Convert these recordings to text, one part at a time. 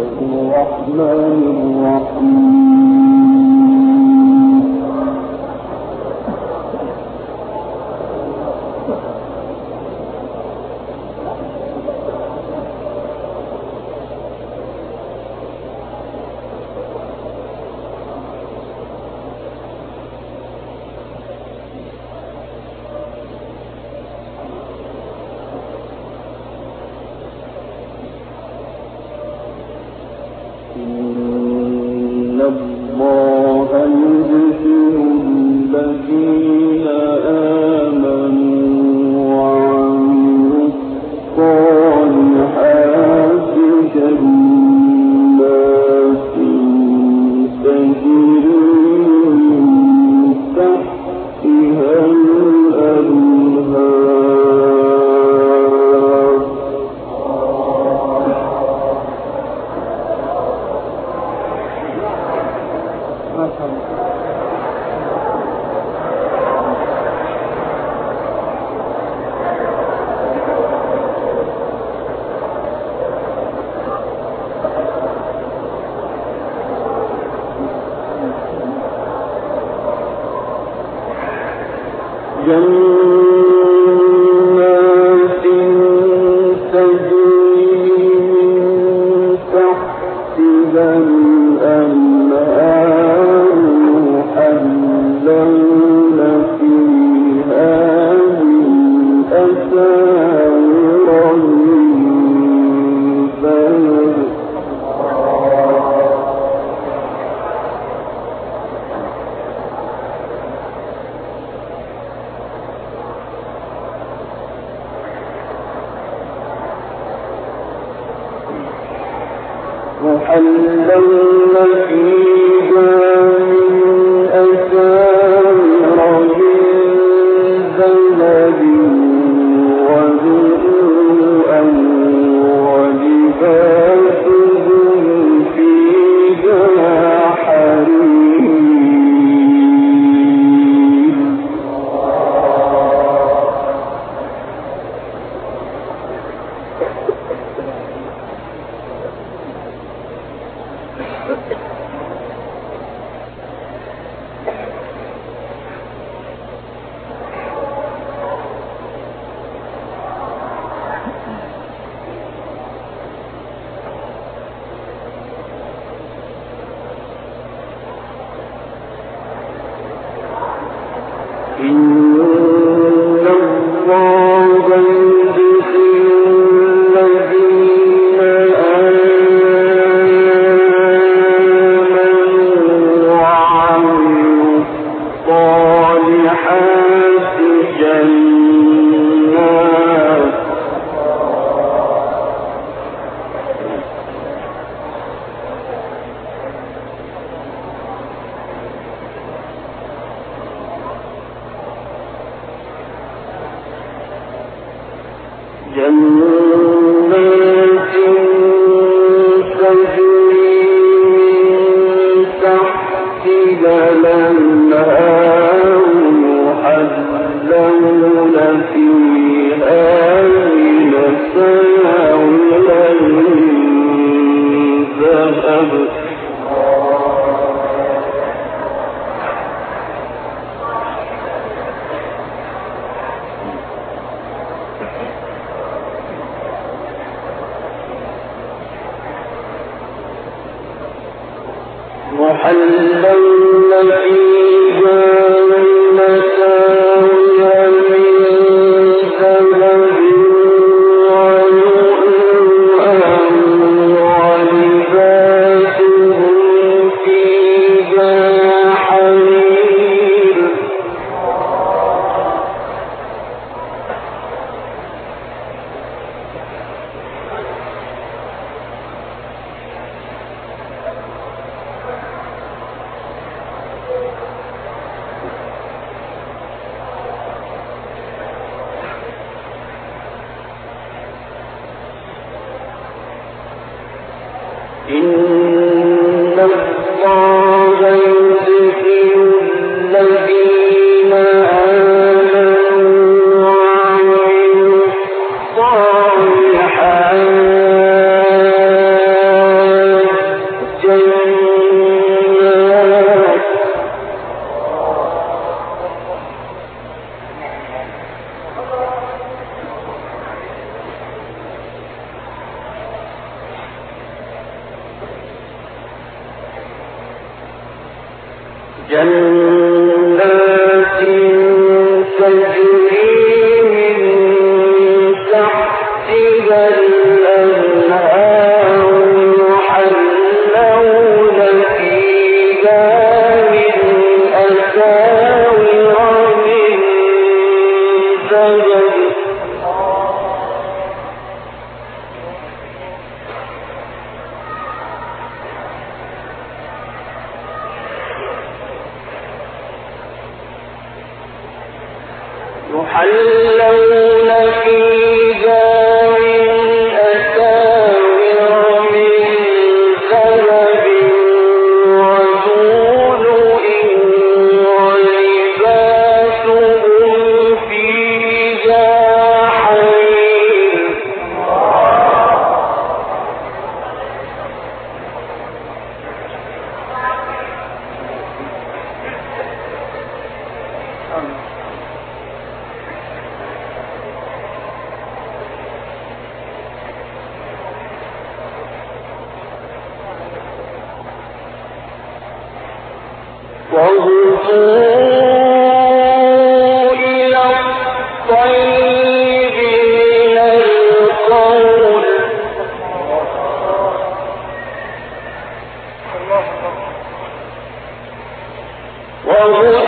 الرحمن الرحيم. جنة وأن الذين يصلونها يحلون فيها الذين جنة يحلون وهو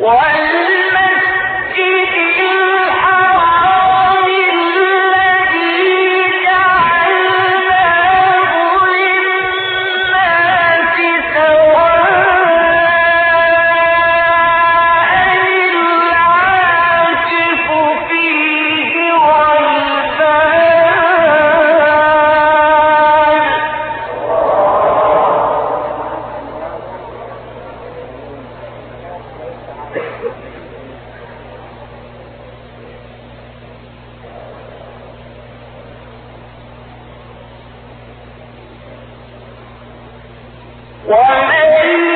Why? Qual é